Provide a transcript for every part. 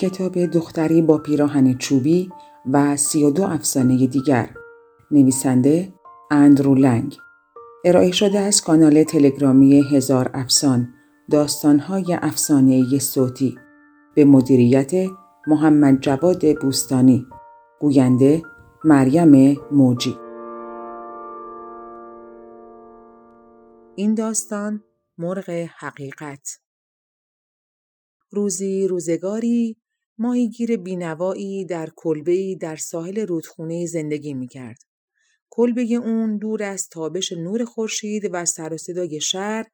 کتاب دختری با پیراهن چوبی و سی و دو افسانه دیگر. نویسنده اندرو لنگ. ارائه شده از کانال تلگرامی هزار افسان داستانهای افسانه صوتی. به مدیریت محمد جواد بوستانی. گوینده مریم موجی. این داستان مرغ حقیقت. روزی روزگاری ماهیگیر بینوایی در کلبه‌ای در ساحل رودخونه زندگی می‌کرد. کلبه اون دور از تابش نور خورشید و سر و صدای شهر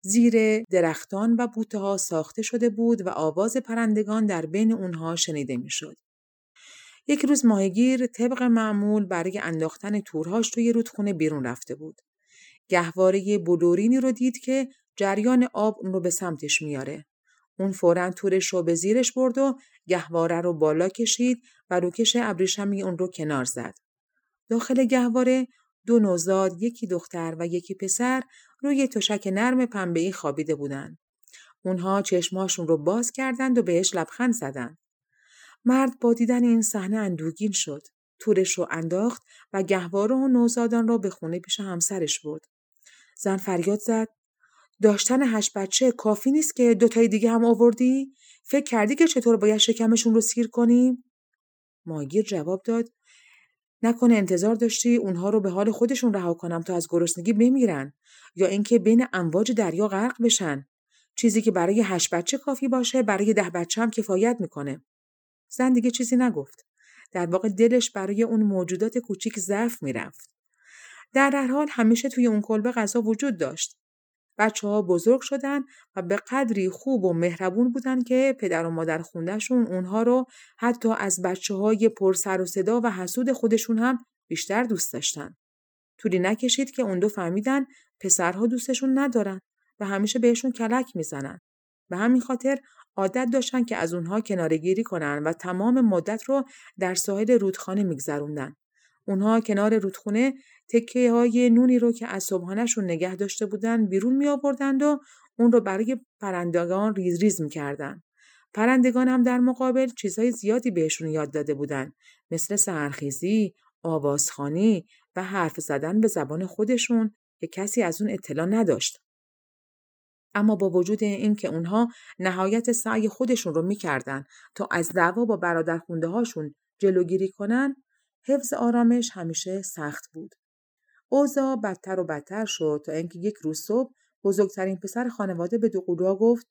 زیر درختان و بوته ها ساخته شده بود و آواز پرندگان در بین اونها شنیده می‌شد. یک روز ماهیگیر طبق معمول برای انداختن تورهاش توی رودخونه بیرون رفته بود. گهواره بلورینی رو دید که جریان آب اون رو به سمتش میاره. اون فورا تورش رو به زیرش برد و گهواره رو بالا کشید و روکش ابریشمی اون رو کنار زد. داخل گهواره دو نوزاد، یکی دختر و یکی پسر روی تشک نرم پنبه‌ای خوابیده بودند. اونها چشماشون رو باز کردند و بهش لبخند زدند. مرد با دیدن این صحنه اندوگین شد. تورش رو انداخت و گهواره و نوزادان را به خونه پیش همسرش برد. زن فریاد زد داشتن هشت بچه کافی نیست که دوتای دیگه هم آوردی؟ فکر کردی که چطور باید شکمشون رو سیر کنیم؟ ماگیر جواب داد نکنه انتظار داشتی اونها رو به حال خودشون رها کنم تا از گرسنگی بمیرن یا اینکه بین امواج دریا غرق بشن. چیزی که برای هشت بچه کافی باشه برای ده بچه هم کفایت می‌کنه. زن دیگه چیزی نگفت. در واقع دلش برای اون موجودات کوچیک ضعف می‌رفت. در هر حال همیشه توی اون کلبه غذا وجود داشت. بچه ها بزرگ شدن و به قدری خوب و مهربون بودن که پدر و مادر خوندهشون اونها رو حتی از بچه های پر سر و صدا و حسود خودشون هم بیشتر دوست داشتن. طولی نکشید که اون دو فهمیدن پسرها دوستشون ندارن و همیشه بهشون کلک می‌زنن. به همین خاطر عادت داشتن که از اونها کنارگیری کنن و تمام مدت رو در ساحل رودخانه میگذروندن. اونها کنار رودخونه تکه های نونی رو که از صبحانهشون نگه داشته بودن بیرون می آوردند و اون رو برای پرندگان ریز ریز می کردن. پرندگان هم در مقابل چیزهای زیادی بهشون یاد داده بودن مثل سرخیزی، آوازخانی و حرف زدن به زبان خودشون که کسی از اون اطلاع نداشت. اما با وجود اینکه اونها نهایت سعی خودشون رو می‌کردن تا از دعوا با برادر هاشون جلوگیری کنن حفظ آرامش همیشه سخت بود. اوضاع بدتر و بدتر شد تا اینکه یک روز صبح بزرگترین پسر خانواده به دوقلوها گفت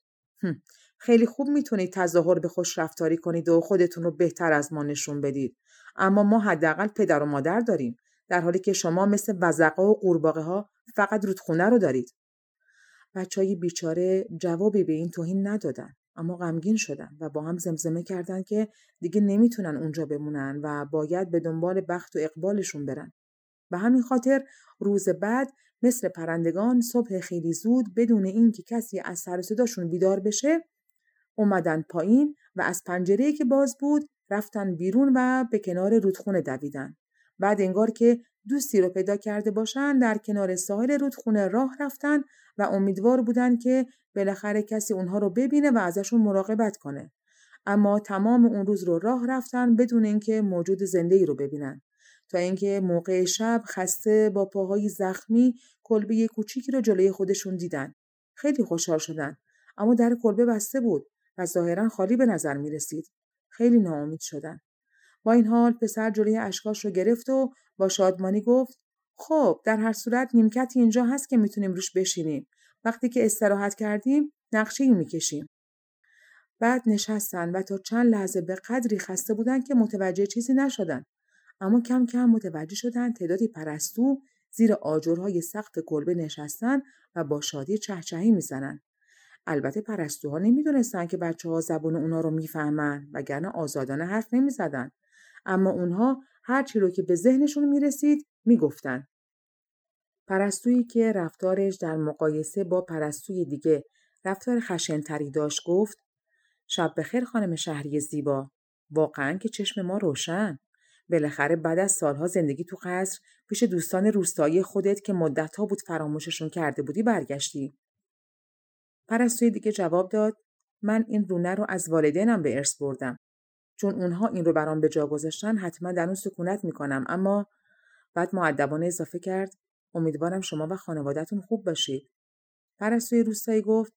خیلی خوب می‌تونید تظاهر به خوش رفتاری کنید و خودتون رو بهتر از ما نشون بدید. اما ما حداقل پدر و مادر داریم در حالی که شما مثل وزقا و قورباغه ها فقط رودخونه رو دارید. بچه های بیچاره جوابی به این توهین ندادن. اما غمگین شدن و با هم زمزمه کردند که دیگه نمی‌تونن اونجا بمونن و باید به دنبال بخت و اقبالشون برن. به همین خاطر روز بعد مثل پرندگان صبح خیلی زود بدون اینکه کسی از سر صداشون بیدار بشه اومدن پایین و از پنجره که باز بود رفتن بیرون و به کنار رودخونه دویدن. بعد انگار که دوستی رو پیدا کرده باشن در کنار ساحل رودخونه راه رفتن و امیدوار بودن که بالاخره کسی اونها رو ببینه و ازشون مراقبت کنه. اما تمام اون روز رو راه رفتن بدون اینکه موجود زنده ای رو ببینن. تا اینکه موقع شب خسته با پاهای زخمی کلبه کوچیکی رو جلوی خودشون دیدن. خیلی خوشحال شدن. اما در کلبه بسته بود و ظاهرا خالی به نظر می رسید. خیلی ناامید شدن. با این حال پسر جلوی اشکاش رو گرفت و با شادمانی گفت خب در هر صورت نیمکتی اینجا هست که می‌تونیم روش بشینیم. وقتی که استراحت کردیم نقشه می‌کشیم. بعد نشستن و تا چند لحظه به قدری خسته بودن که متوجه چیزی نشدن. اما کم کم متوجه شدن تعدادی پرستو زیر آجرهای سخت کلبه نشستن و با شادی چهچهی می‌زنن. البته پرستوها نمی‌دونستن که بچه ها زبان اونا رو می‌فهمن وگرنه آزادانه حرف نمی‌زدن. اما اونها هر چی رو که به ذهنشون می‌رسید می‌گفتن. پرستویی که رفتارش در مقایسه با پرستوی دیگه رفتار خشنتری داشت گفت شب بخیر خانم شهری زیبا. واقعا که چشم ما روشن. بالاخره بعد از سالها زندگی تو قصر پیش دوستان روستایی خودت که مدتها بود فراموششون کرده بودی برگشتی. پرستوی دیگه جواب داد من این رونه رو از والدینم به ارث بردم. چون اونها این رو برام به جا گذاشتن حتما در اون سکونت می‌کنم. اما بعد معدبانه اضافه کرد امیدوارم شما و خانوادهتون خوب باشید. پرستوی روستایی گفت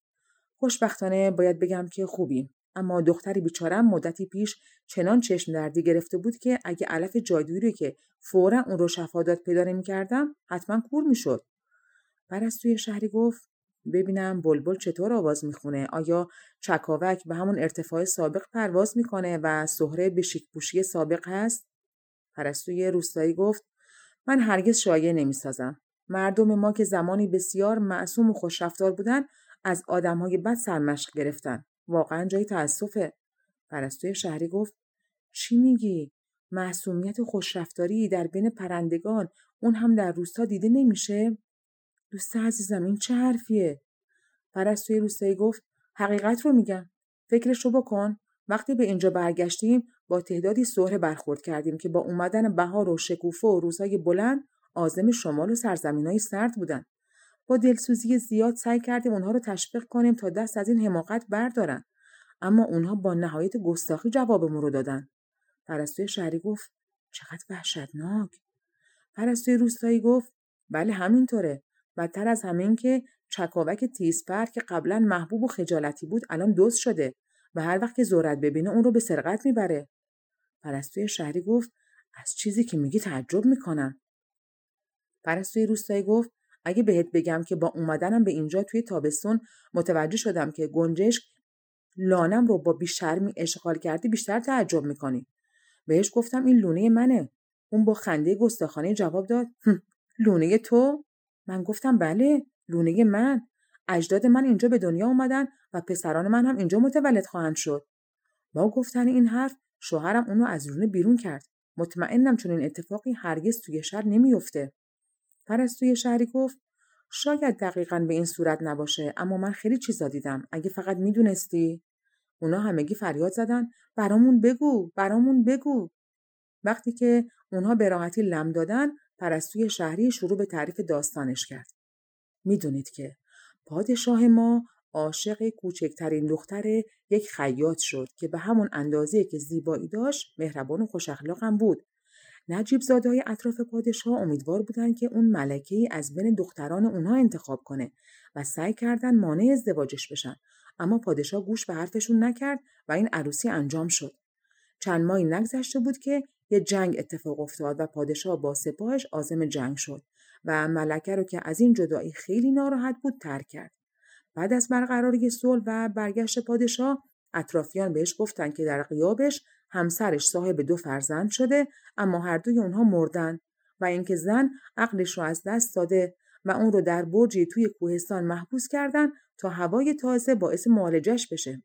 خوشبختانه باید بگم که خوبیم. اما دختری بیچارم مدتی پیش چنان چشم دردی گرفته بود که اگه علف جادویی که فورا اون رو شفادات پیدا نمی‌کردم حتما کور می‌شد پرستوی شهری گفت ببینم بلبل چطور آواز می‌خونه آیا چکاوک به همون ارتفاع سابق پرواز می‌کنه و سهره به شیکپوشی سابق هست پرستوی روستایی گفت من هرگز شایع نمی‌سازم مردم ما که زمانی بسیار معصوم و خوشرفتار بودن از آدمهای بد سرمشق گرفتن واقعا جای تأسفه. پرستوی شهری گفت چی میگی؟ معصومیت و خوشرفتاری در بین پرندگان اون هم در روستا دیده نمیشه؟ دوست عزیزم این چه حرفیه؟ پرستوی روستایی گفت حقیقت رو میگم. فکرش رو بکن. وقتی به اینجا برگشتیم با تعدادی سهره برخورد کردیم که با اومدن بهار و شکوفه و روزهای بلند آزم شمال و سرزمین سرد بودن. با دلسوزی زیاد سعی کردیم اونها رو تشویق کنیم تا دست از این حماقت بردارن. اما اونها با نهایت گستاخی جوابمون رو دادن. پرستوی شهری گفت چقدر وحشتناک. پرستوی روستایی گفت بله همینطوره. بدتر از همین که چکاوک تیزپر که قبلا محبوب و خجالتی بود الان دوست شده و هر وقت که زورت ببینه اون رو به سرقت می‌بره. پرستوی شهری گفت از چیزی که میگی تعجب می‌کنم پرستوی روستایی گفت اگه بهت بگم که با اومدنم به اینجا توی تابستون متوجه شدم که گنجش لانم رو با بیشرمی اشغال کردی بیشتر تعجب می‌کنی. بهش گفتم این لونه منه. اون با خنده گستاخانه جواب داد لونه تو؟ من گفتم بله لونه من. اجداد من اینجا به دنیا اومدن و پسران من هم اینجا متولد خواهند شد. با گفتن این حرف شوهرم اونو از لونه بیرون کرد. مطمئنم چون این اتفاقی هرگز توی شهر نمیفته. پرستوی شهری گفت شاید دقیقا به این صورت نباشه اما من خیلی چیزا دیدم اگه فقط می‌دونستی اونا همگی فریاد زدن برامون بگو برامون بگو وقتی که اونها به راحتی لم دادن پرستوی شهری شروع به تعریف داستانش کرد می‌دونید که پادشاه ما عاشق کوچکترین دختر یک خیاط شد که به همون اندازه که زیبایی داشت مهربان و خوش هم بود. نجیب زادهای اطراف پادشاه امیدوار بودند که اون ملکه ای از بین دختران اونها انتخاب کنه و سعی کردن مانع ازدواجش بشن. اما پادشاه گوش به حرفشون نکرد و این عروسی انجام شد. چند ماهی نگذشته بود که یه جنگ اتفاق افتاد و پادشاه با سپاهش عازم جنگ شد و ملکه رو که از این جدایی خیلی ناراحت بود ترک کرد. بعد از برقراری صلح و برگشت پادشاه اطرافیان بهش گفتند که در قیابش همسرش صاحب دو فرزند شده اما هر دوی اونها مردن و اینکه زن عقلش رو از دست داده و اون رو در برجی توی کوهستان محبوس کردن تا هوای تازه باعث معالجش بشه.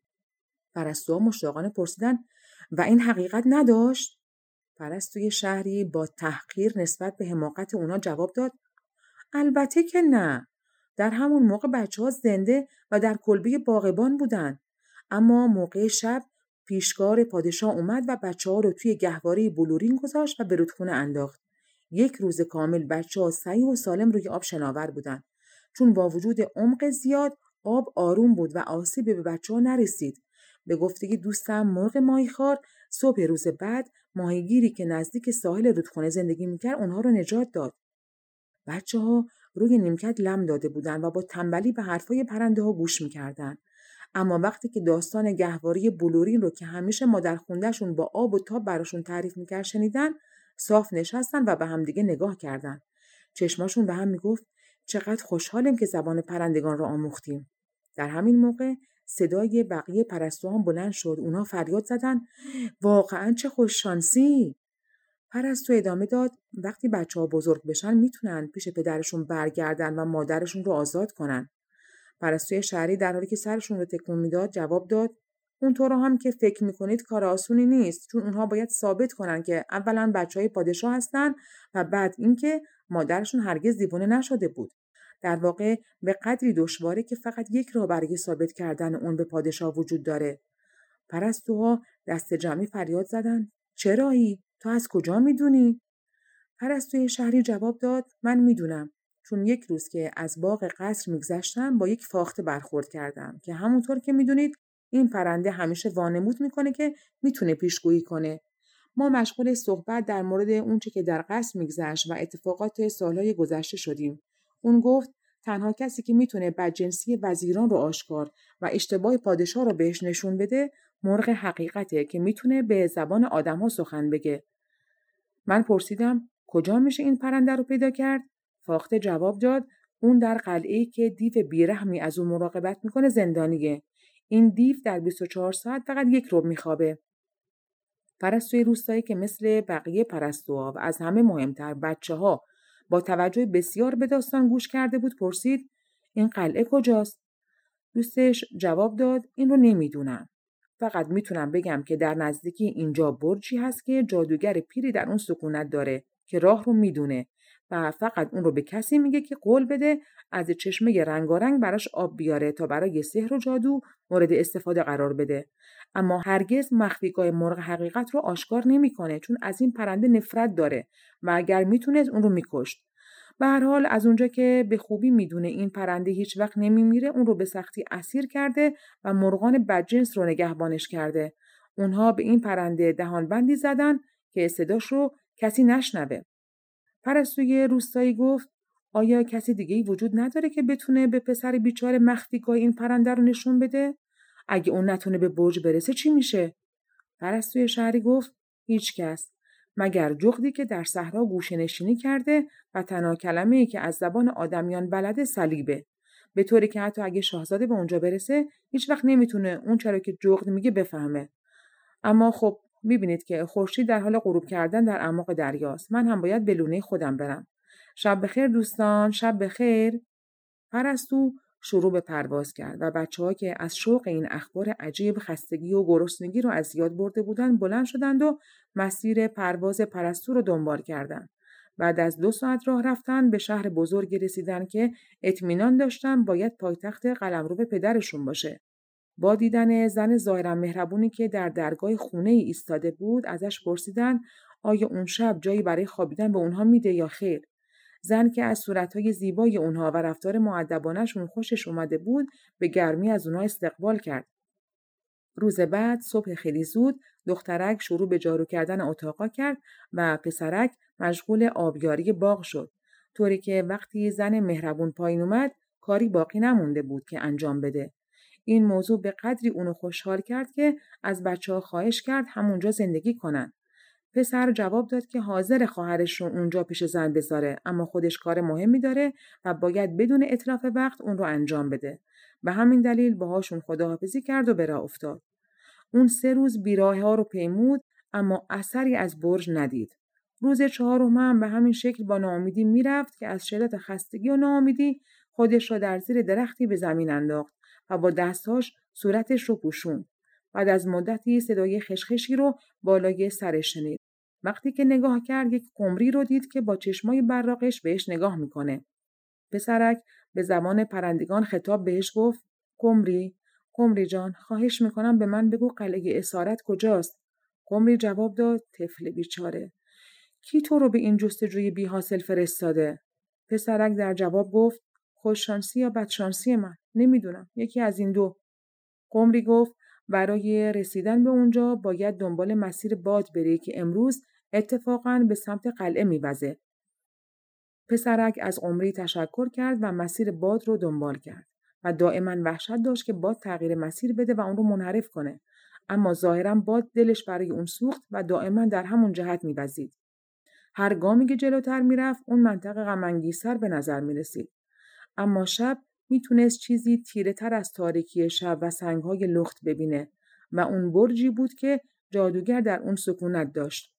پرستوها مشتاقانه پرسیدن و این حقیقت نداشت؟ پرستوی شهری با تحقیر نسبت به حماقت اونا جواب داد البته که نه. در همون موقع بچه ها زنده و در کلبه باغبان بودن. اما موقع شب پیشکار پادشاه اومد و بچه ها رو توی گهواره بلورین گذاشت و به رودخونه انداخت. یک روز کامل بچه ها سعی و سالم روی آب شناور بودن. چون با وجود عمق زیاد آب آروم بود و آسیبی به بچه ها نرسید. به گفتگی دوستم مرغ ماهیخوار صبح روز بعد ماهیگیری که نزدیک ساحل رودخونه زندگی می‌کرد اونها رو نجات داد. بچه ها روی نیمکت لم داده بودند و با تنبلی به حرفای پرنده ها گوش می‌کردند. اما وقتی که داستان گهواری بلورین رو که همیشه مادر خوندهشون با آب و تاب براشون تعریف می‌کرد شنیدن صاف نشستن و به همدیگه نگاه کردن. چشماشون به هم می‌گفت چقدر خوشحالیم که زبان پرندگان رو آموختیم. در همین موقع صدای بقیه پرستوان بلند شد. اونا فریاد زدن واقعا چه خوششانسی! پرستو ادامه داد وقتی بچه ها بزرگ بشن می‌تونن پیش پدرشون برگردن و مادرشون رو آزاد کنن. پرستوی شهری در حالی که سرشون رو تکون می‌داد جواب داد اون رو هم که فکر می‌کنید کار آسونی نیست چون اونها باید ثابت کنن که اولا بچه های پادشاه هستن و بعد اینکه مادرشون هرگز دیوانه نشده بود. در واقع به قدری دشواره که فقط یک راه برای ثابت کردن اون به پادشاه وجود داره. پرستوها دست جمعی فریاد زدن چرایی؟ تو از کجا می‌دونی پرستوی شهری جواب داد من می‌دونم چون یک روز که از باغ قصر میگذشتم با یک فاخته برخورد کردم که همونطور که می‌دونید این پرنده همیشه وانمود می‌کنه که می‌تونه پیشگویی کنه. ما مشغول صحبت در مورد اونچه که در قصد میگذشت و اتفاقات سالهای گذشته شدیم. اون گفت تنها کسی که می‌تونه بدجنسی وزیران رو آشکار و اشتباه پادشاه رو بهش نشون بده مرغ حقیقته که می‌تونه به زبان آدم سخن بگه. من پرسیدم کجا میشه این پرنده رو پیدا کرد؟ فاخته جواب داد اون در قلعه که دیو بیرحمی از اون مراقبت می‌کنه زندانیه. این دیو در 24 ساعت فقط یک روب میخوابه. پرستوی روستایی که مثل بقیه پرستوها و از همه مهمتر بچه ها با توجه بسیار به داستان گوش کرده بود پرسید این قلعه کجاست؟ دوستش جواب داد این رو نمی‌دونم. فقط می‌تونم بگم که در نزدیکی اینجا برجی هست که جادوگر پیری در اون سکونت داره که راه رو می‌دونه و فقط اون رو به کسی میگه که قول بده از چشمه رنگارنگ براش آب بیاره تا برای سحر و جادو مورد استفاده قرار بده. اما هرگز مخفیگاه مرغ حقیقت رو آشکار نمی‌کنه چون از این پرنده نفرت داره و اگر می‌تونست اون رو میکشت. به هر حال از اونجا که به خوبی می‌دونه این پرنده هیچ وقت نمیمیره اون رو به سختی اسیر کرده و مرغان بدجنس رو نگهبانش کرده اونها به این پرنده دهان بندی زدن که صداش رو کسی نشنوه پرستوی روستایی گفت آیا کسی دیگه ای وجود نداره که بتونه به پسر بیچاره مخفیگاه این پرنده رو نشون بده؟ اگه اون نتونه به برج برسه چی میشه؟ پرستوی شهری گفت هیچ کس. مگر جغدی که در صحرا گوشه نشینی کرده و تنها کلمه ای که از زبان آدمیان بلده صلیبه. به طوری که حتی اگه شاهزاده به اونجا برسه هیچ وقت نمی‌تونه اون چرا که جغد میگه بفهمه. اما خب می‌بینید که خورشید در حال غروب کردن در اعماق دریاست. من هم باید به لونه خودم برم. شب بخیر دوستان، شب بخیر. پرستو شروع به پرواز کرد و بچه ها که از شوق این اخبار عجیب خستگی و گرسنگی رو از یاد برده بودند بلند شدند و مسیر پرواز پرستو رو دنبال کردند. بعد از دو ساعت راه رفتن به شهر بزرگی رسیدن که اطمینان داشتن باید پایتخت قلمرو پدرشون باشه. با دیدن زن ظاهرا مهربونی که در درگاه خونه ای ایستاده بود ازش پرسیدن آیا اون شب جایی برای خوابیدن به اونها میده یا خیر زن که از صورتهای زیبای اونها و رفتار معدبانشون خوشش اومده بود به گرمی از اونها استقبال کرد. روز بعد صبح خیلی زود دخترک شروع به جارو کردن اتاقا کرد و پسرک مشغول آبیاری باغ شد. طوری که وقتی زن مهربون پایین اومد کاری باقی نمونده بود که انجام بده. این موضوع به قدری اونو خوشحال کرد که از بچه ها خواهش کرد همونجا زندگی کنن. پسر جواب داد که حاضر خواهرش رو اونجا پیش زن بذاره اما خودش کار مهمی داره و باید بدون اطلاف وقت اون رو انجام بده. به همین دلیل باهاشون خداحافظی کرد و به راه افتاد. اون سه روز بیراه ها رو پیمود اما اثری از برج ندید. روز چهارم هم به همین شکل با ناامیدی می‌رفت که از شدت خستگی و ناامیدی خودش را در زیر درختی به زمین انداخت و با دستهاش صورتش رو پوشون. بعد از مدتی صدای خشخشی رو بالای سرش شنید. وقتی که نگاه کرد یک قمری رو دید که با چشمای براقش بهش نگاه می‌کنه. پسرک به زمان پرندگان خطاب بهش گفت قمری قمری جان خواهش می‌کنم به من بگو قلعه اسارت کجاست. قمری جواب داد طفل بیچاره. کی تو رو به این جستجوی بی حاصل فرستاده؟ پسرک در جواب گفت خوششانسی یا بدشانسی من؟ نمی‌دونم یکی از این دو. قمری گفت برای رسیدن به اونجا باید دنبال مسیر باد بری که امروز اتفاقا به سمت قلعه میوزه. پسرک از قمری تشکر کرد و مسیر باد رو دنبال کرد و دائما وحشت داشت که باد تغییر مسیر بده و اون رو منحرف کنه. اما ظاهرا باد دلش برای اون سوخت و دائما در همون جهت میوزید. هر گامی که جلوتر می‌رفت اون منطقه غمانگیزتر به نظر می‌رسید. اما شب می‌تونست چیزی تیره تر از تاریکی شب و سنگهای لخت ببینه و اون برجی بود که جادوگر در اون سکونت داشت.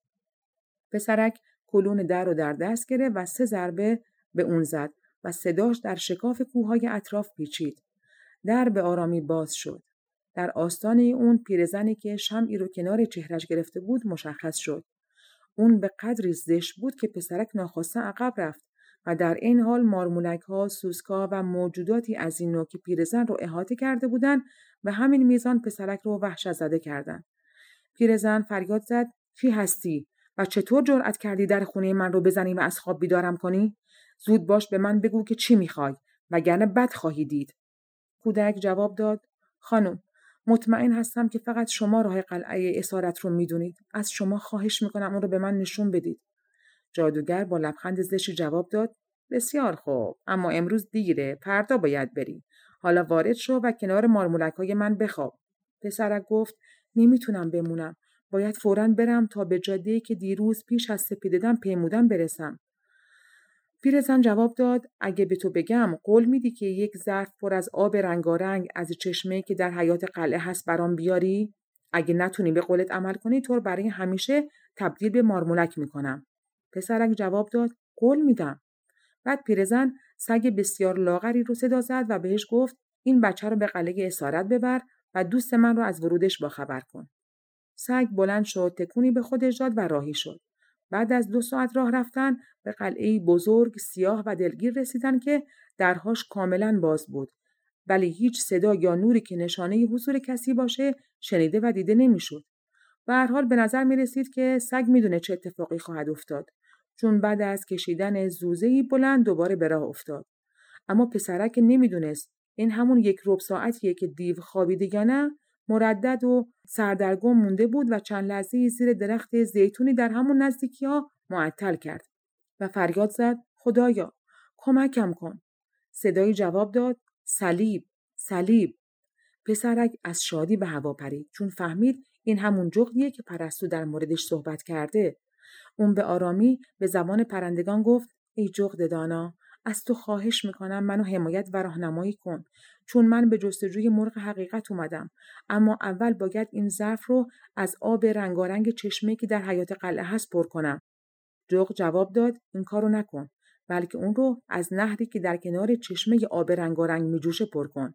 پسرک کلون در رو در دست گرفت و سه ضربه به اون زد و صداش در شکاف کوههای اطراف پیچید. در به آرامی باز شد. در آستانه اون پیرزنی که شمعی رو کنار چهرش گرفته بود مشخص شد. اون به قدری زشت بود که پسرک ناخواسته عقب رفت. و در این حال مارمولک ها، سوسکا و موجوداتی از این نوع که پیرزن رو احاطه کرده بودند و همین میزان پسرک رو وحشت زده کردند. پیرزن فریاد زد کی هستی و چطور جرأت کردی در خونه من رو بزنی و از خواب بیدارم کنی؟ زود باش به من بگو که چی می‌خوای وگرنه بد خواهی دید. کودک جواب داد خانم مطمئن هستم که فقط شما راه قلعه اسارت رو می‌دونید. از شما خواهش می‌کنم اون رو به من نشون بدید. جادوگر با لبخند زشی جواب داد بسیار خوب اما امروز دیره فردا باید بری حالا وارد شو و کنار مارمولک های من بخواب. پسرک گفت نمی‌تونم بمونم. باید فورا برم تا به جاده که دیروز پیش از سپیددم پیمودم برسم. پیرزن جواب داد اگه به تو بگم قول میدی که یک ظرف پر از آب رنگارنگ از چشمه که در حیات قلعه هست برام بیاری؟ اگه نتونی به قولت عمل کنی تو برای همیشه تبدیل به مارمولک می‌کنم. پسرک جواب داد قول میدم. بعد پیرزن سگ بسیار لاغری رو صدا زد و بهش گفت این بچه رو به قلعه اسارت ببر و دوست من رو از ورودش باخبر کن. سگ بلند شد تکونی به خودش داد و راهی شد. بعد از دو ساعت راه رفتن به قلعه بزرگ سیاه و دلگیر رسیدن که درهاش کاملا باز بود. ولی هیچ صدا یا نوری که نشانه حضور کسی باشه شنیده و دیده نمی‌شد. به هر حال به نظر می رسید که سگ می‌دونه چه اتفاقی خواهد افتاد. چون بعد از کشیدن زوزهی بلند دوباره به راه افتاد. اما پسرک نمی‌دونست این همون یک رب ساعتیه که دیو خوابیده یا نه؟ مردد و سردرگم مونده بود و چند لحظه زیر درخت زیتونی در همون نزدیکی ها معطل کرد و فریاد زد خدایا کمکم کن. صدایی جواب داد صلیب صلیب. پسرک از شادی به هوا پرید چون فهمید این همون جغدیه که پرستو در موردش صحبت کرده. اون به آرامی به زبان پرندگان گفت ای جغد دانا از تو خواهش می‌کنم منو حمایت و راهنمایی کن. چون من به جستجوی مرغ حقیقت اومدم. اما اول باید این ظرف رو از آب رنگارنگ چشمه که در حیات قلعه هست پر کنم. جغ جواب داد این کارو نکن. بلکه اون رو از نهری که در کنار چشمه آب رنگارنگ میجوشه پر کن.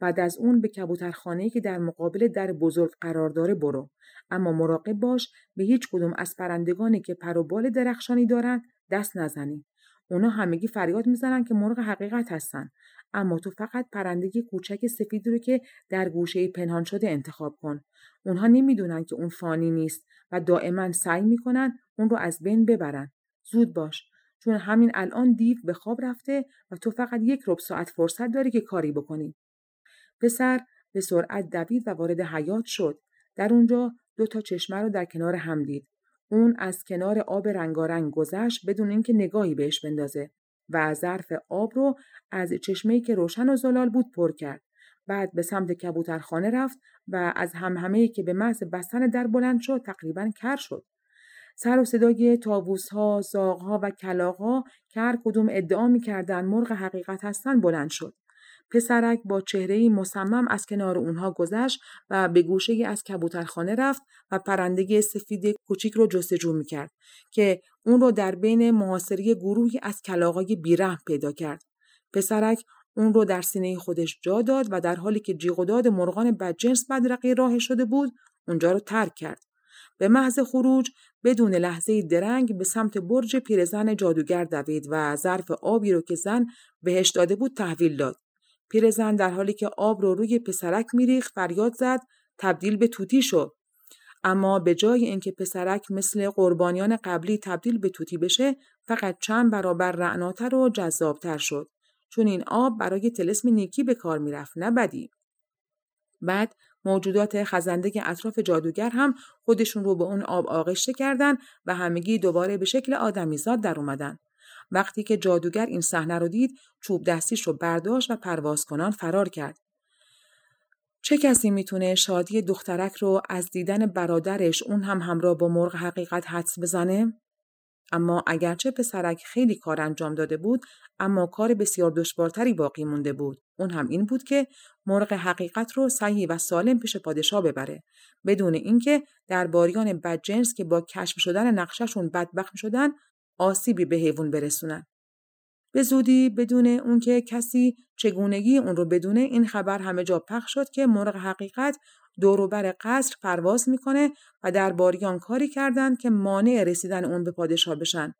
بعد از اون به کبوترخانه‌ای که در مقابل در بزرگ قرار داره برو. اما مراقب باش به هیچ کدوم از پرندگانی که پر و بال درخشانی دارن دست نزنی. اونا همگی فریاد می‌زنن که مرغ حقیقت هستن. اما تو فقط پرندگی کوچک سفید رو که در گوشه پنهان شده انتخاب کن. اونها نمی‌دونن که اون فانی نیست و دائما سعی می‌کنن اون رو از بین ببرن. زود باش. چون همین الان دیو به خواب رفته و تو فقط یک رب ساعت فرصت داری که کاری بکنی. پسر به سرعت دوید و وارد حیات شد. در اونجا دو تا چشمه رو در کنار هم دید. اون از کنار آب رنگارنگ گذشت بدون اینکه نگاهی بهش بندازه و ظرف آب رو از چشمه‌ای که روشن و زلال بود پر کرد. بعد به سمت کبوترخانه رفت و از همهمه‌ای که به محض بستن در بلند شد تقریبا کر شد. سر و صدای تاووس‌ها، زاغ‌ها و کلاغ‌ها که هر کدوم ادعا می‌کردند مرغ حقیقت هستند بلند شد. پسرک با چهره مصمم از کنار اونها گذشت و به گوشه از کبوترخانه رفت و پرندگی سفید کوچیک رو جستجو می‌کرد که اون رو در بین محاصره گروهی از کلاغای بیرحم پیدا کرد. پسرک اون رو در سینه خودش جا داد و در حالی که جیغ و داد مرغان بدجنس بدرقی راه شده بود اونجا رو ترک کرد. به محض خروج بدون لحظه درنگ به سمت برج پیرزن جادوگر دوید و ظرف آبی رو که زن بهش داده بود تحویل داد. پیرزن در حالی که آب رو روی پسرک میریخت فریاد زد تبدیل به توتی شد. اما به جای اینکه پسرک مثل قربانیان قبلی تبدیل به توتی بشه فقط چند برابر رعناتر و جذابتر شد. چون این آب برای تلسم نیکی به کار می‌رفت نه بدی. بعد موجودات خزنده اطراف جادوگر هم خودشون رو به اون آب آغشته کردند و همگی دوباره به شکل آدمیزاد در اومدن. وقتی که جادوگر این صحنه رو دید چوب دستیش رو برداشت و پرواز کنان فرار کرد. چه کسی می‌تونه شادی دخترک رو از دیدن برادرش اون هم همراه با مرغ حقیقت حدس بزنه؟ اما اگرچه پسرک خیلی کار انجام داده بود اما کار بسیار دشوارتری باقی مونده بود. اون هم این بود که مرغ حقیقت رو صحیح و سالم پیش پادشاه ببره. بدون اینکه درباریان بدجنس که با کشف شدن نقششون بدبخت شدن آسیبی به حیوان برسونن. به زودی بدون اون که کسی چگونگی اون رو بدونه این خبر همه جا پخش شد که مرغ حقیقت دوروبر قصر پرواز می‌کنه و در باریان کاری کردند که مانع رسیدن اون به پادشاه بشن.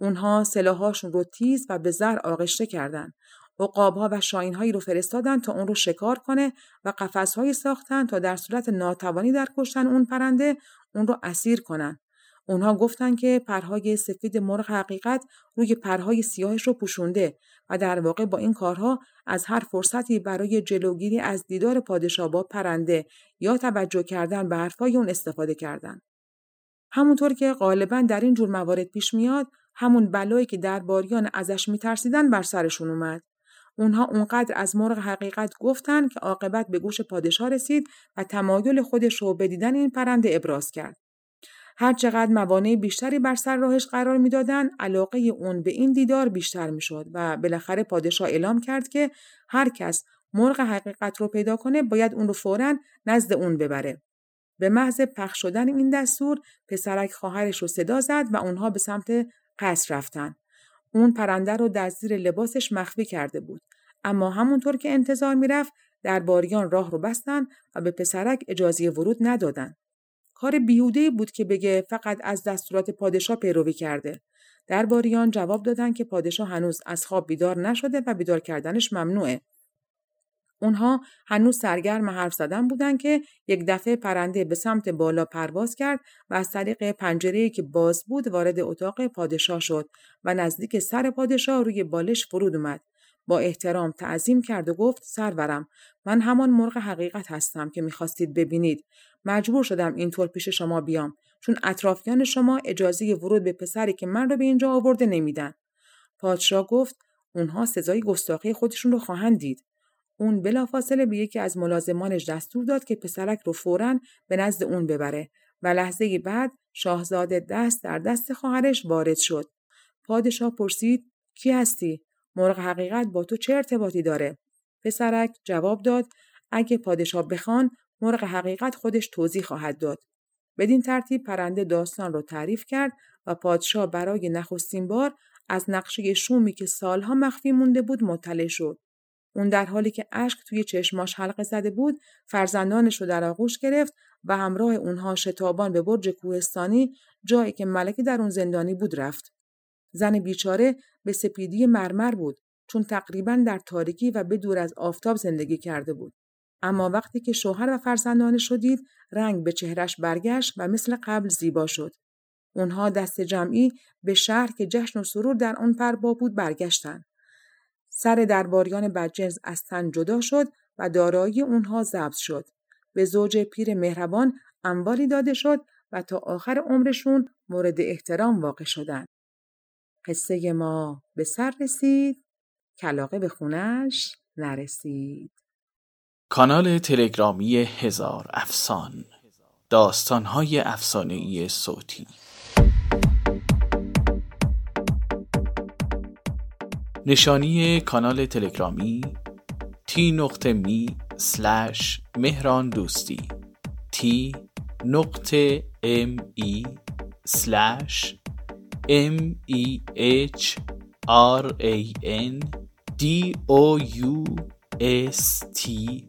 اونها سلاحاشون رو تیز و به زر آغشته کردند. عقابها و شاینهایی رو فرستادن تا اون رو شکار کنه و قفسهایی ساختن تا در صورت ناتوانی در کشتن اون پرنده اون رو اسیر کنن. اونها گفتن که پرهای سفید مرغ حقیقت روی پرهای سیاهش رو پوشونده و در واقع با این کارها از هر فرصتی برای جلوگیری از دیدار پادشاه با پرنده یا توجه کردن به حرفای اون استفاده کردن. همونطور که غالبا در این جور موارد پیش میاد همون بلایی که درباریان ازش میترسیدن بر سرشون اومد. اونها اونقدر از مرغ حقیقت گفتن که عاقبت به گوش پادشاه رسید و تمایل خودش رو به دیدن این پرنده ابراز کرد. هر چقدر موانع بیشتری بر سر راهش قرار می‌دادند علاقه اون به این دیدار بیشتر می‌شد و بالاخره پادشاه اعلام کرد که هر کس مرغ حقیقت رو پیدا کنه باید اون رو فورا نزد اون ببره. به محض پخش شدن این دستور پسرک خواهرش رو صدا زد و اونها به سمت قصر رفتن. اون پرنده رو در زیر لباسش مخفی کرده بود. اما همونطور که انتظار می‌رفت باریان راه رو بستن و به پسرک اجازه ورود ندادن. کار بیهوده بود که بگه فقط از دستورات پادشاه پیروی کرده. درباریان جواب دادن که پادشاه هنوز از خواب بیدار نشده و بیدار کردنش ممنوعه. اونها هنوز سرگرم حرف زدن بودن که یک دفعه پرنده به سمت بالا پرواز کرد و از طریق پنجره‌ای که باز بود وارد اتاق پادشاه شد و نزدیک سر پادشاه روی بالش فرود اومد. با احترام تعظیم کرد و گفت سرورم من همان مرغ حقیقت هستم که می‌خواستید ببینید مجبور شدم اینطور پیش شما بیام چون اطرافیان شما اجازه ورود به پسری که من رو به اینجا آورده نمیدن. پادشاه گفت اونها سزای گستاخی خودشون رو خواهند دید. اون بلافاصله به یکی از ملازمانش دستور داد که پسرک رو فوراً به نزد اون ببره و لحظه بعد شاهزاده دست در دست خواهرش وارد شد. پادشاه پرسید کی هستی؟ مرغ حقیقت با تو چه ارتباطی داره؟ پسرک جواب داد اگه پادشاه بخوان مرغ حقیقت خودش توضیح خواهد داد. بدین ترتیب پرنده داستان را تعریف کرد و پادشاه برای نخستین بار از نقشه شومی که سالها مخفی مونده بود مطلع شد. اون در حالی که اشک توی چشماش حلقه زده بود فرزندانش رو در آغوش گرفت و همراه اونها شتابان به برج کوهستانی جایی که ملکه در اون زندانی بود رفت. زن بیچاره به سپیدی مرمر بود چون تقریبا در تاریکی و به دور از آفتاب زندگی کرده بود. اما وقتی که شوهر و فرزندانش شدید رنگ به چهرش برگشت و مثل قبل زیبا شد. اونها دست جمعی به شهر که جشن و سرور در آن پربا بود برگشتند. سر درباریان بدجنس از تن جدا شد و دارایی اونها ضبط شد. به زوج پیر مهربان اموالی داده شد و تا آخر عمرشون مورد احترام واقع شدند. قصه ما به سر رسید کلاقه به خونش نرسید. کانال تلگرامی هزار افسان داستانهای افسانهای صوتی. نشانی کانال تلگرامی تی نقطه می سلش مهران دوستی تی نقطه ام ای سلش ام ای اچ آر ای ان دی او یو اس تی